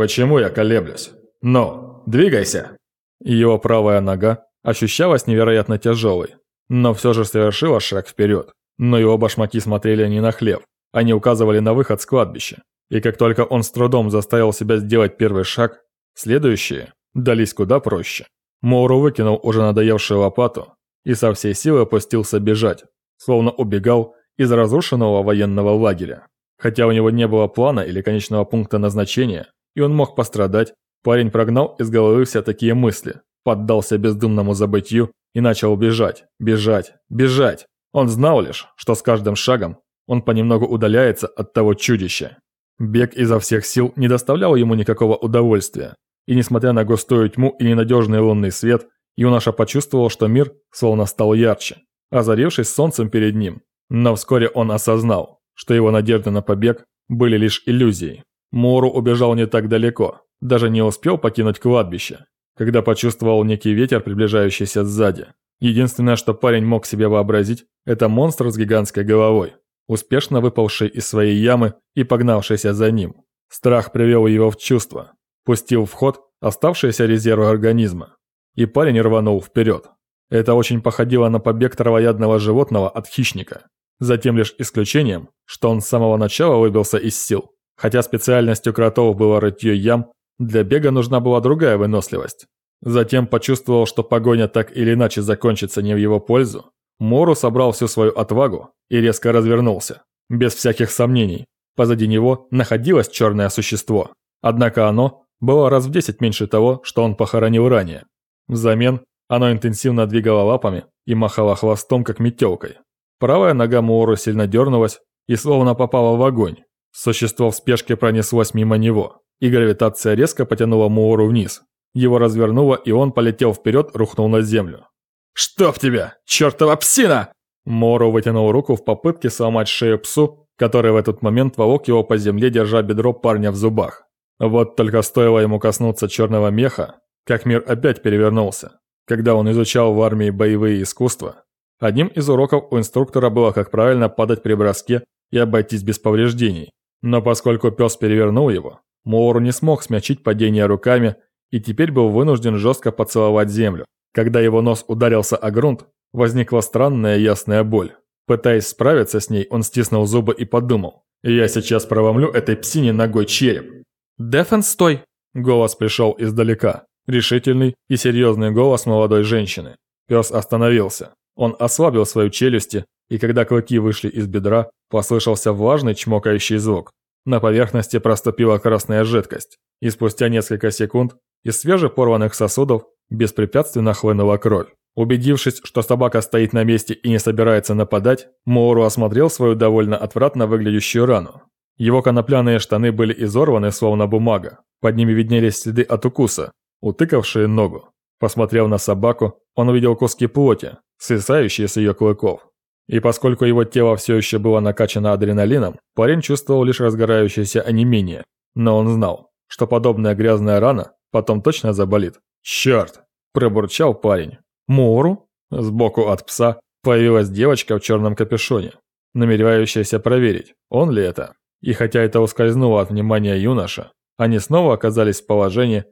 Почему я колеблюсь? Ну, двигайся!» Его правая нога ощущалась невероятно тяжелой, но все же совершила шаг вперед. Но его башмаки смотрели не на хлеб, они указывали на выход с кладбища. И как только он с трудом заставил себя сделать первый шаг, следующие дались куда проще. Моуру выкинул уже надоевшую лопату и со всей силы опустился бежать, словно убегал из разрушенного военного лагеря. Хотя у него не было плана или конечного пункта назначения, и он мог пострадать, парень прогнал из головы все такие мысли, поддался бездумному забытью и начал бежать, бежать, бежать. Он знал лишь, что с каждым шагом он понемногу удаляется от того чудища. Бег изо всех сил не доставлял ему никакого удовольствия, и несмотря на густую тьму и ненадежный лунный свет, юноша почувствовал, что мир словно стал ярче, озарившись солнцем перед ним. Но вскоре он осознал, что его надежды на побег были лишь иллюзией. Мору убежал не так далеко, даже не успел покинуть кладбище, когда почувствовал некий ветер, приближающийся сзади. Единственное, что парень мог себе вообразить, это монстр с гигантской головой, успешно выпавший из своей ямы и погнавшийся за ним. Страх привел его в чувство, пустил в ход оставшиеся резервы организма, и парень рванул вперед. Это очень походило на побег травоядного животного от хищника, за тем лишь исключением, что он с самого начала выбился из сил. Хотя специальностью кротов было рытье ям, для бега нужна была другая выносливость. Затем почувствовал, что погоня так или иначе закончится не в его пользу. Мору собрал всю свою отвагу и резко развернулся. Без всяких сомнений, позади него находилось черное существо. Однако оно было раз в десять меньше того, что он похоронил ранее. Взамен оно интенсивно двигало лапами и махало хвостом, как метелкой. Правая нога Муору сильно дернулась и словно попала в огонь. Существо в спешке пронеслось мимо него, и гравитация резко потянула Муору вниз. Его развернуло, и он полетел вперед, рухнул на землю. «Чтоб тебя, чертова псина!» Мору вытянул руку в попытке сломать шею псу, который в этот момент волок его по земле, держа бедро парня в зубах. Вот только стоило ему коснуться черного меха, как мир опять перевернулся. Когда он изучал в армии боевые искусства, одним из уроков у инструктора было, как правильно падать при броске и обойтись без повреждений. Но поскольку пес перевернул его, Моуру не смог смягчить падение руками и теперь был вынужден жестко поцеловать землю. Когда его нос ударился о грунт, возникла странная ясная боль. Пытаясь справиться с ней, он стиснул зубы и подумал. «Я сейчас проломлю этой псине ногой череп». «Дефен, стой!» Голос пришел издалека. Решительный и серьезный голос молодой женщины. Пес остановился. Он ослабил свои челюсти, и когда клыки вышли из бедра, послышался влажный чмокающий звук. На поверхности проступила красная жидкость, и спустя несколько секунд из свежепорванных сосудов беспрепятственно хлынула кровь. Убедившись, что собака стоит на месте и не собирается нападать, Моуру осмотрел свою довольно отвратно выглядящую рану. Его конопляные штаны были изорваны, словно бумага. Под ними виднелись следы от укуса, утыкавшие ногу. Посмотрев на собаку, он увидел куски плоти, свисающие с ее клыков. И поскольку его тело все еще было накачано адреналином, парень чувствовал лишь разгорающееся онемение. Но он знал, что подобная грязная рана потом точно заболит. «Черт!» – пробурчал парень. «Мору?» Сбоку от пса появилась девочка в черном капюшоне, намеревающаяся проверить, он ли это. И хотя это ускользнуло от внимания юноша, они снова оказались в положении,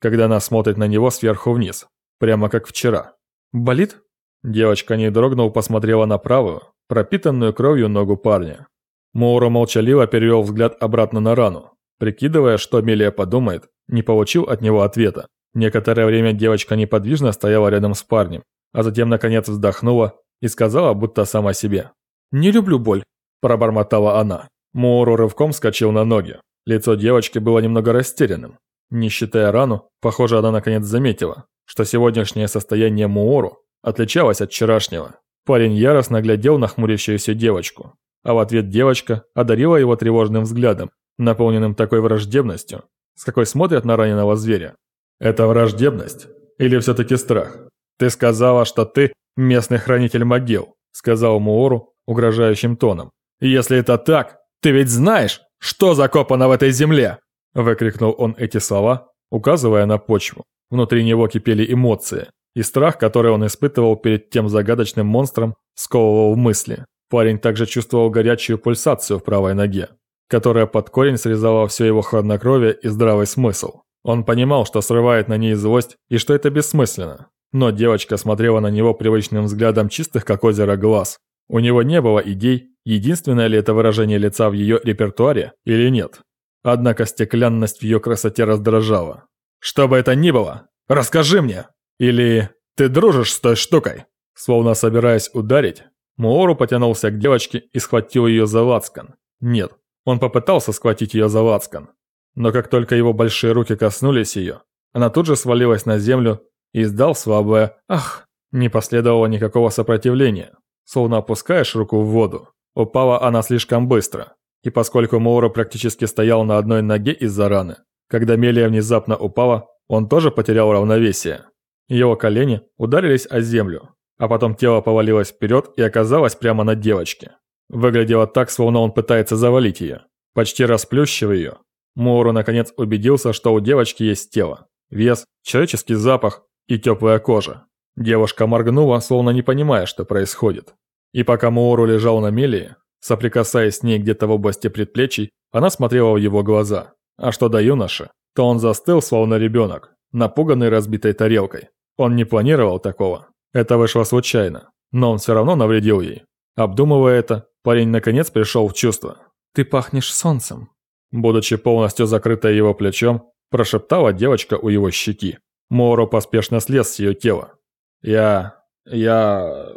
когда она смотрит на него сверху вниз, прямо как вчера. «Болит?» Девочка, не дрогнув, посмотрела на правую, пропитанную кровью ногу парня. Моура молчаливо перевел взгляд обратно на рану, прикидывая, что Мелия подумает, не получил от него ответа. Некоторое время девочка неподвижно стояла рядом с парнем, а затем наконец вздохнула и сказала, будто сама себе. «Не люблю боль», – пробормотала она. Моуру рывком вскочил на ноги. Лицо девочки было немного растерянным. Не считая рану, похоже, она наконец заметила, что сегодняшнее состояние Муору отличалось от вчерашнего. Парень яростно глядел на хмурящуюся девочку, а в ответ девочка одарила его тревожным взглядом, наполненным такой враждебностью, с какой смотрят на раненого зверя. Это враждебность? Или все-таки страх? Ты сказала, что ты местный хранитель могил, сказал Муору угрожающим тоном. Если это так, ты ведь знаешь, что закопано в этой земле? Выкрикнул он эти слова, указывая на почву. Внутри него кипели эмоции, и страх, который он испытывал перед тем загадочным монстром, сковывал мысли. Парень также чувствовал горячую пульсацию в правой ноге. которая под корень срезала все его хладнокровие и здравый смысл. Он понимал, что срывает на ней злость и что это бессмысленно. Но девочка смотрела на него привычным взглядом чистых, как озеро, глаз. У него не было идей, единственное ли это выражение лица в ее репертуаре или нет. Однако стеклянность в ее красоте раздражала. «Что бы это ни было, расскажи мне!» Или «Ты дружишь с той штукой?» Словно собираясь ударить, Муору потянулся к девочке и схватил ее за лацкан. Нет, он попытался схватить ее за лацкан. Но как только его большие руки коснулись ее, она тут же свалилась на землю и издал слабое «Ах!». Не последовало никакого сопротивления. Словно опускаешь руку в воду. Упала она слишком быстро. И поскольку Моура практически стоял на одной ноге из-за раны, когда Мелия внезапно упала, он тоже потерял равновесие. Его колени ударились о землю, а потом тело повалилось вперед и оказалось прямо на девочке. Выглядело так, словно он пытается завалить ее. Почти расплющив ее, Моуру наконец убедился, что у девочки есть тело, вес, человеческий запах и теплая кожа. Девушка моргнула, словно не понимая, что происходит. И пока Моуру лежал на мелии, соприкасаясь с ней где-то в области предплечий, она смотрела в его глаза. А что до юноши, то он застыл, словно ребенок, напуганный разбитой тарелкой. Он не планировал такого. Это вышло случайно. Но он все равно навредил ей. Обдумывая это, парень наконец пришел в чувство. «Ты пахнешь солнцем». Будучи полностью закрытой его плечом, прошептала девочка у его щеки. Моро поспешно слез с ее тела. «Я... я...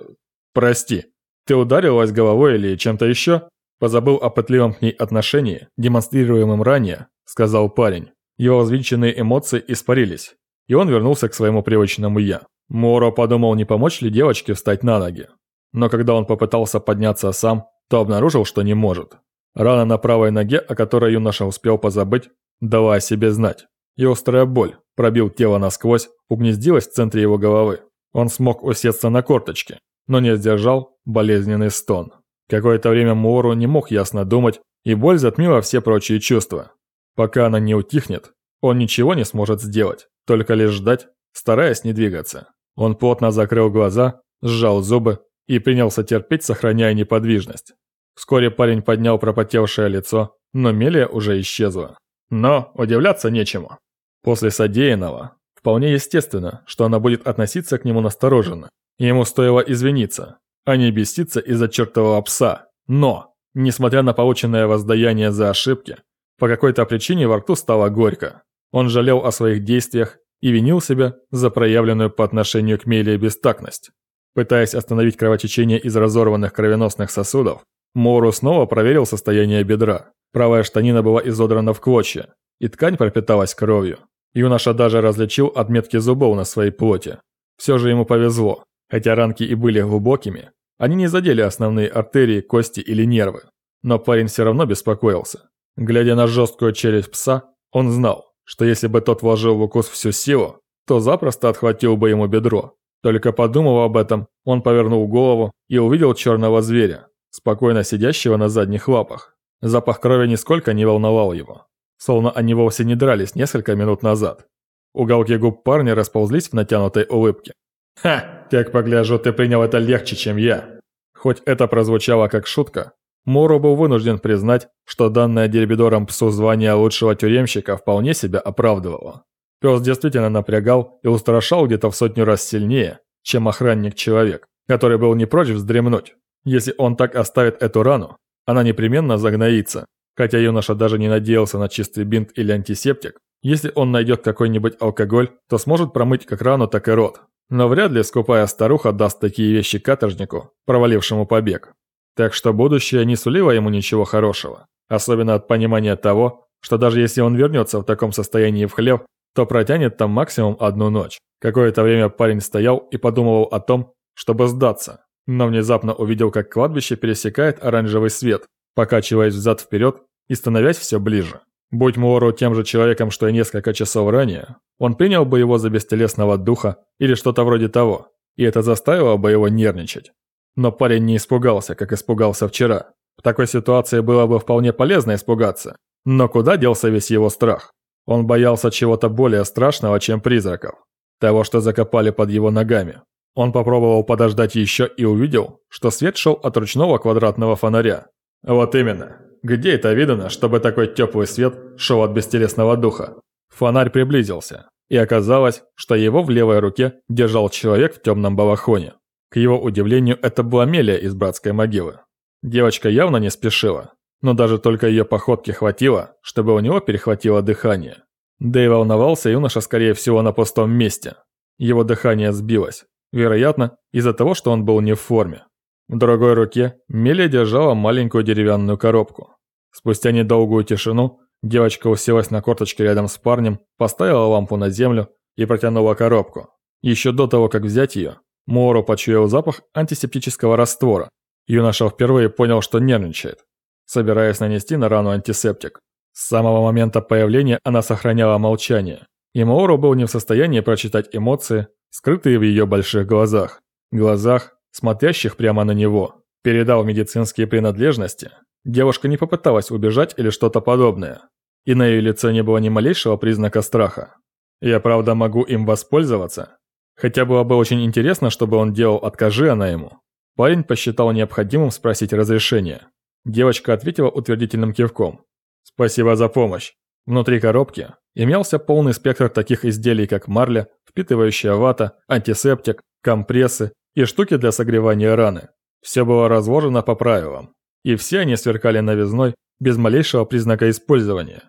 прости. Ты ударилась головой или чем-то еще?» Позабыл о пытливом к ней отношении, демонстрируемом ранее, сказал парень. Его взвинченные эмоции испарились, и он вернулся к своему привычному «я». Моро подумал, не помочь ли девочке встать на ноги. Но когда он попытался подняться сам, то обнаружил, что не может. Рана на правой ноге, о которой юноша успел позабыть, дала о себе знать. И острая боль, пробил тело насквозь, угнездилась в центре его головы. Он смог усесться на корточки, но не сдержал болезненный стон. Какое-то время Муору не мог ясно думать, и боль затмила все прочие чувства. Пока она не утихнет, он ничего не сможет сделать, только лишь ждать, стараясь не двигаться. Он плотно закрыл глаза, сжал зубы и принялся терпеть, сохраняя неподвижность. Вскоре парень поднял пропотевшее лицо, но Мелия уже исчезла. Но удивляться нечему. После содеянного, вполне естественно, что она будет относиться к нему настороженно. Ему стоило извиниться, а не беситься из-за чертового пса. Но, несмотря на полученное воздаяние за ошибки, по какой-то причине во рту стало горько. Он жалел о своих действиях и винил себя за проявленную по отношению к Мелии бестактность. Пытаясь остановить кровотечение из разорванных кровеносных сосудов, Моуру снова проверил состояние бедра. Правая штанина была изодрана в клочья, и ткань пропиталась кровью. Юноша даже различил отметки зубов на своей плоти. Все же ему повезло. Хотя ранки и были глубокими, они не задели основные артерии, кости или нервы. Но парень все равно беспокоился. Глядя на жесткую челюсть пса, он знал, что если бы тот вложил в укус всю силу, то запросто отхватил бы ему бедро. Только подумав об этом, он повернул голову и увидел черного зверя, спокойно сидящего на задних лапах. Запах крови нисколько не волновал его, словно они вовсе не дрались несколько минут назад. Уголки губ парня расползлись в натянутой улыбке. «Ха! Как погляжу, ты принял это легче, чем я!» Хоть это прозвучало как шутка, Моро был вынужден признать, что данное Дербидором псу звание лучшего тюремщика вполне себя оправдывало. Пес действительно напрягал и устрашал где-то в сотню раз сильнее, чем охранник-человек, который был не прочь вздремнуть. Если он так оставит эту рану, она непременно загноится. Хотя юноша даже не надеялся на чистый бинт или антисептик, если он найдет какой-нибудь алкоголь, то сможет промыть как рану, так и рот. Но вряд ли скупая старуха даст такие вещи каторжнику, провалившему побег. Так что будущее не сулило ему ничего хорошего. Особенно от понимания того, что даже если он вернется в таком состоянии в хлев, то протянет там максимум одну ночь. Какое-то время парень стоял и подумывал о том, чтобы сдаться, но внезапно увидел, как кладбище пересекает оранжевый свет, покачиваясь взад-вперед и становясь все ближе. Будь Муору тем же человеком, что и несколько часов ранее, он принял бы его за бестелесного духа или что-то вроде того, и это заставило бы его нервничать. Но парень не испугался, как испугался вчера. В такой ситуации было бы вполне полезно испугаться. Но куда делся весь его страх? Он боялся чего-то более страшного, чем призраков. Того, что закопали под его ногами. Он попробовал подождать еще и увидел, что свет шел от ручного квадратного фонаря. Вот именно. где это видано, чтобы такой теплый свет шел от бестелесного духа? Фонарь приблизился, и оказалось, что его в левой руке держал человек в темном балахоне. К его удивлению, это была Мелия из братской могилы. Девочка явно не спешила, но даже только ее походки хватило, чтобы у него перехватило дыхание. Да и волновался юноша, скорее всего, на пустом месте. Его дыхание сбилось, вероятно, из-за того, что он был не в форме. В другой руке Мелия держала маленькую деревянную коробку. Спустя недолгую тишину девочка уселась на корточке рядом с парнем, поставила лампу на землю и протянула коробку. Еще до того, как взять ее, Моро почуял запах антисептического раствора. Юноша впервые понял, что нервничает, собираясь нанести на рану антисептик. С самого момента появления она сохраняла молчание, и Моро был не в состоянии прочитать эмоции, скрытые в ее больших глазах. Глазах, смотрящих прямо на него. Передав медицинские принадлежности, девушка не попыталась убежать или что-то подобное. И на ее лице не было ни малейшего признака страха. Я правда могу им воспользоваться? Хотя было бы очень интересно, чтобы он делал, откажи она ему. Парень посчитал необходимым спросить разрешения. Девочка ответила утвердительным кивком. «Спасибо за помощь». Внутри коробки имелся полный спектр таких изделий, как марля, впитывающая вата, антисептик, компрессы и штуки для согревания раны. Все было разложено по правилам, и все они сверкали новизной, без малейшего признака использования.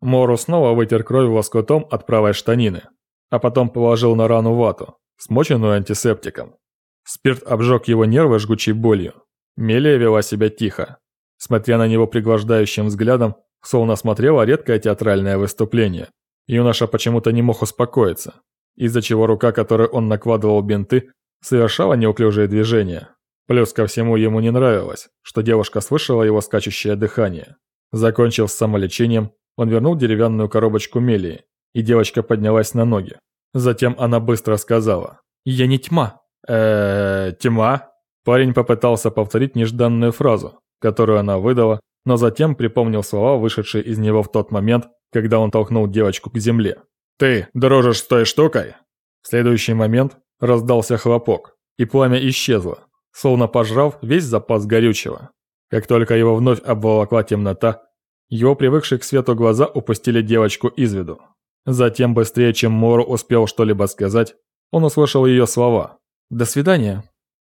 Мору снова вытер кровь лоскутом от правой штанины, а потом положил на рану вату, смоченную антисептиком. Спирт обжег его нервы жгучей болью. Мелия вела себя тихо. Смотря на него пригвождающим взглядом, словно смотрела редкое театральное выступление. Юноша почему-то не мог успокоиться, из-за чего рука, которой он накладывал бинты, совершала неуклюжие движения. Плюс ко всему ему не нравилось, что девушка слышала его скачущее дыхание. Закончив с самолечением, он вернул деревянную коробочку Мелии, и девочка поднялась на ноги. Затем она быстро сказала «Я не тьма». тьма?» Парень попытался повторить нежданную фразу, которую она выдала, но затем припомнил слова, вышедшие из него в тот момент, когда он толкнул девочку к земле. «Ты дружишь с той штукой?» В следующий момент Раздался хлопок, и пламя исчезло, словно пожрав весь запас горючего. Как только его вновь обволокла темнота, его привыкшие к свету глаза упустили девочку из виду. Затем, быстрее, чем Мору успел что-либо сказать, он услышал ее слова. «До свидания».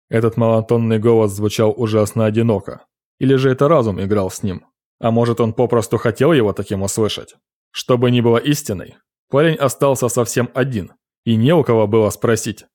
Этот монотонный голос звучал ужасно одиноко. Или же это разум играл с ним. А может, он попросту хотел его таким услышать. Чтобы не было истиной, парень остался совсем один, и не у кого было спросить,